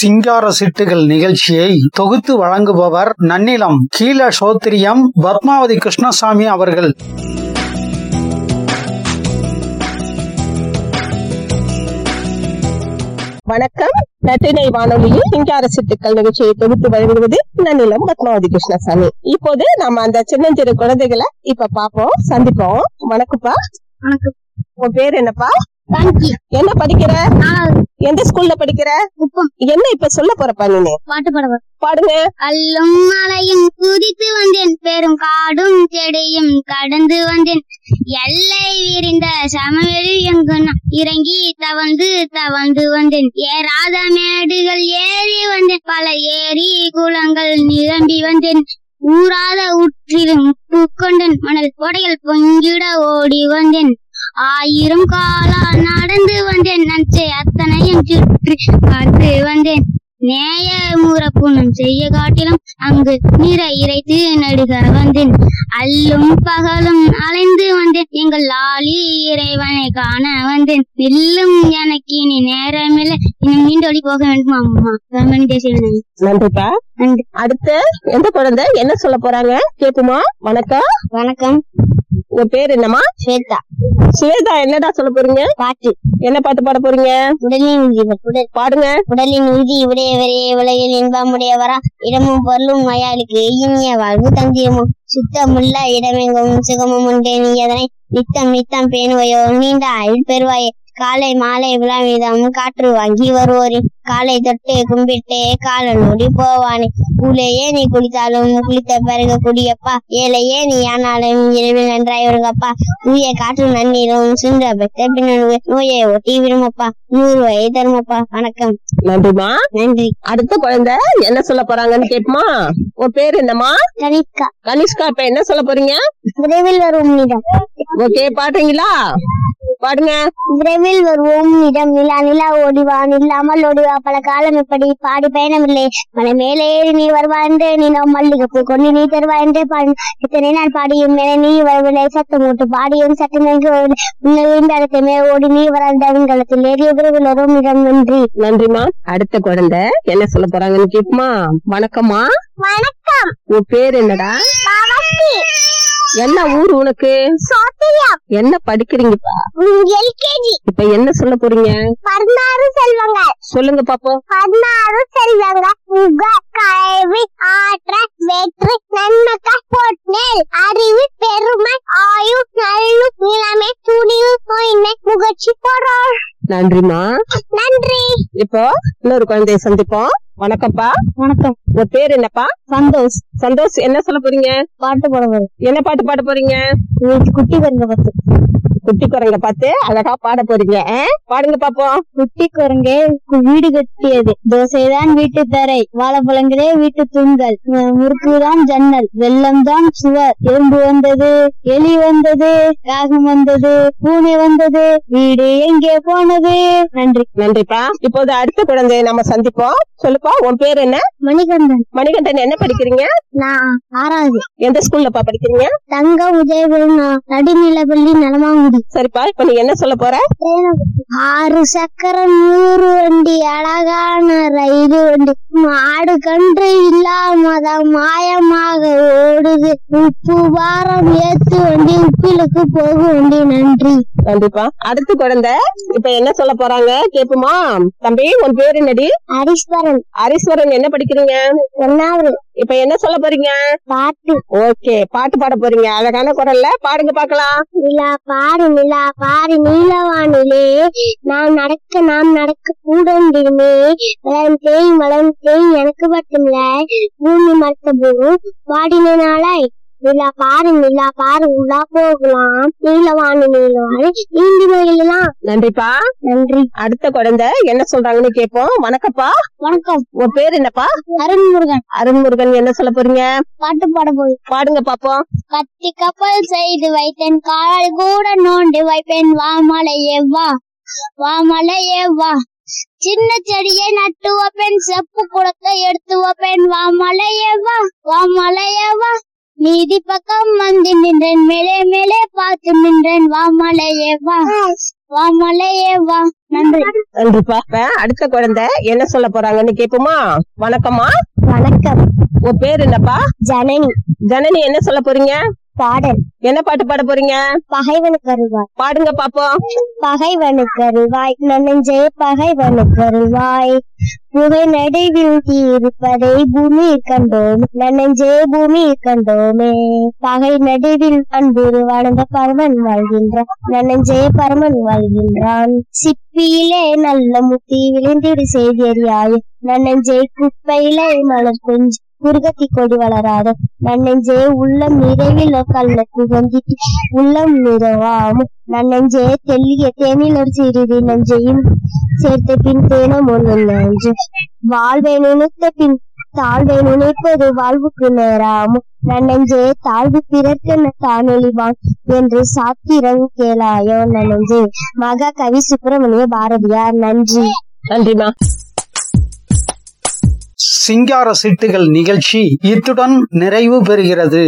சிங்கார சிட்டுகள் நிகழ்ச்சியை தொகுத்து வழங்குபவர் நன்னிலம் கீழ சோத்திரியம் பத்மாவதி கிருஷ்ணசாமி அவர்கள். வணக்கம். நற்றினை வானொலியில் சிங்கார சிட்டுக்கள் நிகழ்ச்சியை தொகுத்து வழங்குவது நன்னிலம் பத்மாவதி கிருஷ்ணசாமி. இப்போது நாம அந்த சின்னஞ்சிறு குழந்தைகளை இப்ப பாப்போம் சந்திப்போம். வணக்கம்ப்பா. வணக்கம். உன் பேர் என்னப்பா? என்ன படிக்கிற? எந்த ஸ்கூல்ல படிக்கிற? என்ன இப்ப சொல்ல போறப்பா நீனு? பாட்டு பாடுவார் பாடுங்க. அல்லும் மலையும் குதித்து வந்தேன். பெரும் காடும் செடியும் கடந்து வந்தேன். எல்லை விரிந்த சமவெளி எங்கு இறங்கி தவழ்ந்து தவழ்ந்து வந்தேன். ஏறாத மேடுகள் ஏறி வந்தேன். பல ஏரி குளங்கள் நிரம்பி வந்தேன். ஊறாத உற்றிலும் பூக்கொண்டன் மணல் கொடையில் பொங்கிட ஓடி வந்தேன். ஆயிரம் காலா நடந்து வந்தேன் நஞ்சை அத்தனையும் சுற்றி பார்த்து வந்தேன். நேய முறப்புணம் செய்ய காட்டிலும் அங்கு நிற இறைத்து நடுக வந்தேன். அல்லும் பகலும் அலைந்து வந்தேன் எங்கள் லாலி இறைவனை காண வந்தேன். நில்லும் எனக்கு இனி நேரமில்லை இன்னும் நீண்டொழி போக வேண்டும் அம்மா? கண்மணி தேசிய நன்றிப்பா. நன்றி. அடுத்து எந்த குழந்தை? என்ன சொல்ல போறாங்க? கேக்குமா வணக்கம். வணக்கம். உங்க பேர் என்னம்மா? ஸ்வேதா. சுவேதா என்னடா சொல்ல போறீங்க? பாட்டு. என்ன பாட்டு பாட போறீங்க? உடலின் உடல். பாடுங்க. உடலின் உறுதி உடையவரே உலகில் இன்பமுடையவரா? இடமும் பொருளும் மயாளுக்கு இனிய வாழ்வு தந்திரமோ சுத்தமுள்ள இடமெங்கும் சுகமும் உண்டே நீ அதனை நித்தம் நித்தம் பேணுவையோ? நீண்ட ஆயுள் பெறுவாயே? காலை மாலை விழாவிதம் காற்று வாங்கி வருவோரின் காலை தொட்டு கும்பிட்டே காலனோடி போவானே. கூலையே நீ குளித்தாலும் குளித்த பிறகு குடியப்பா. ஏழையே நீ ஆனாலும் இரவில் நன்றாய் வருங்கப்பா தூய காற்று நன்னீரும் சுன்ற பெற்ற பின்னணு நோயை ஒட்டி விடுமப்பா. நூறு வயது தருமப்பா. வணக்கம். நன்றிமா நன்றி. அடுத்த குழந்தை என்ன சொல்ல போறாங்கன்னு கேட்போமா? உன் பேர் என்னம்மா? கனிஷ்கா. கனிஷ்கா இப்ப என்ன சொல்ல போறீங்க? விரைவில் இடம் ஓகே பாடுறீங்களா? பாடுங்க. விரைவில் வருவோம் இடம் நிலா நிலா ஓடிவா நில்லாமல் ஓடிவா பல காலம் இப்படி பாடி பயணமில்லை. மலை மேலே ஏறி நீ வருவா என்று நீ நம் மல்லிகைப்பூ கொண்டு நீ தருவா என்றே இத்தனை நாள் பாடியும் என நீ வரவில்லை. சத்தம் மூட்டு பாடியும் சட்டம் உன்னிருந்த இடத்துமே ஓடி நீ வராத விண்கலத்தில் ஏறிய விரைவில் வரும் இடம் நன்றி. நன்றிமா அடுத்த குழந்தை என்ன சொல்ல போறாங்கன்னு கேட்போமா? வணக்கம்மா. வணக்கம். உன் பேர் என்னடா? என்ன ஊர் உனக்கு? சோத்தியா என்ன படிக்கிறீங்கப்பா எல்கேஜி. இப்ப என்ன சொல்ல போறீங்க? பதினாறு செல்வங்க சொல்லுங்க பாப்போம். பதினாறு செல்வங்க உக கல்வி ஆற்ற வெற்றி நன்மக்க பொன்னேல் அறிவு பெருமை ஆயு நல்லு இளமை துணிவு பொய்மை முகர்ச்சி பொருள். நன்றிமா நன்றி. இப்போ இன்னொரு குழந்தைய சந்திப்போம். வணக்கம்ப்பா. வணக்கம். உங்க பேர் என்னப்பா? சந்தோஷ். சந்தோஷ் என்ன சொல்ல போறீங்க? பாட்டு பாடுவது என்ன பாட்டு பாட போறீங்க? குட்டி குரங்க பத்து குட்டி குரங்க பார்த்து அழகா பாட போறீங்க? பாடுங்க பாப்போம். குட்டி குரங்கே வீடு கட்டியது. தோசைதான் வீட்டு தரை வாழைப்பழங்களே வீட்டு தூண்கள். முறுக்குதான் ஜன்னல் வெள்ளம் தான் சுவர். எறும்பு வந்தது எலி வந்தது காகம் வந்தது பூனை வந்தது வீடு எங்கே போனது? நன்றி. நன்றிப்பா. இப்போது அடுத்த குழந்தைய நம்ம சந்திப்போம். சொல்லுப்பா உன் பேர் என்ன? மணிகண்டன். மணிகண்டன் என்ன படிக்கிறீங்க? நான் ஆறாவது. எந்த ஸ்கூல்லப்பா படிக்கிறீங்க? தங்க உதயபுரம் நடுநிலப்பள்ளி நலமாங்குடி. சரிப்பா இப்ப நீ என்ன சொல்ல போற? ஆறு சக்கரம் நூறு வண்டி அழகான ரயில் வண்டி. மாடு கன்று இல்லாமதான் மாயமாக ஓடுது. உப்பு பாரம் ஏத்து வண்டி உப்பிலுக்கு போகும் வண்டி. நன்றி. கண்டிப்பா அடுத்த குழந்தை இப்ப என்ன சொல்ல போறாங்க? கேப்புமா தம்பி உன் பேரு என்னடி? ஹரிஸ்வரன். ஹரீஸ்வரன் என்ன படிக்கிறீங்க? ஒன்னாவது. இப்ப என்ன சொல்ல போறீங்க? பாட்டு. ஓகே பாட்டு பாட போறீங்க. அழகான குரல்ல பாடுங்க பாக்கலாம். நிலா பாரு நிலா பாரு நீலவானிலே. நாம் நடக்க நாம் நடக்க கூடண்டிருமே வளம் தேய் வளம் தேய் எனக்கு மட்டுமில்ல. பூமி மறுத்த பூ பாடின நாளாய். நிலா பாரு நிலா பாரு உலா போகலாம். நீலவாணி நீலவாணி நீந்தி மகிழலாம் நன்றிப்பா. நன்றி. அடுத்த குழந்தை என்ன சொல்றாங்கன்னு கேப்போம். வணக்கப்பா வணக்கம். உன் பேர் என்னப்பா? அருண்முருகன் அருண்முருகன் என்ன சொல்ல போறீங்க? பாட்டு பாட போய் பாடுங்க பாப்போம். கத்தி கப்பல் செய்து வைத்தேன். கால் கூட நோண்டி வைப்பேன். வாமலையே வா. வாமலையே வா. சின்ன செடியை நட்டு வைப்பேன். செப்பு குளத்தை எடுத்து வைப்பேன். வாமலையே வா. வாமலையே வா. நீதி பக்கம் வந்து நின்றேன். மேலே மேலே பார்த்து நின்றேன். வா மலையே வா. வா மலையே வா. நன்றி. நன்றிப்பா. அடுத்த குழந்தை என்ன சொல்ல போறாங்கன்னு கேப்போமா வணக்கம்மா. வணக்கம். உன் பேர் என்னப்பா? ஜனனி. ஜனனி என்ன சொல்ல போறீங்க? பாடல். என்ன பாட்டு பாட போறீங்க? பகைவனுக்கு அருவாய் பாடுங்க பாப்போம். பகைவனுக்கு அருவாய் நன்னஞ்சே பகைவனுக்கு அருவாய் புகை நடுவில் தீர்ப்பதை பூமி கண்டோம். நன்னஞ்சே பூமி கண்டோமே. பகை நடுவில் அன்புரு வாழ்ந்த பரமன் வாழ்கின்றான் நன்னஞ்சே பரமன் வாழ்கின்றான். சிப்பியிலே நல்ல முத்தி விளைந்திடு செய்தியறியாய். நன்னஞ்சே குப்பையிலே மலர் கொஞ்சி குருகத்தி கொடி வளராத நன்னெஞ்சே உள்ளம் நிறைவில் கல்ல குகந்திட்டு உள்ளம் நிறைவாம். நன்னெஞ்சே தெல்லிய தேனில் ஒரு சிறிது நஞ்சையும் சேர்த்த பின் தேனம் ஒன்று நஞ்சு. வாழ்வை நினைத்த பின் தாழ்வை நினைப்பது வாழ்வுக்கு நேராம். நன்னெஞ்சே தாழ்வு பிறர்க்கு தானொழிவான் என்று சாத்திரம் கேளாயோ நன்னெஞ்சே மகா கவி சுப்பிரமணிய பாரதியார் நன்றி. நன்றிமா சிங்கார சிட்டுகள் நிகழ்ச்சி இத்துடன் நிறைவு பெறுகிறது.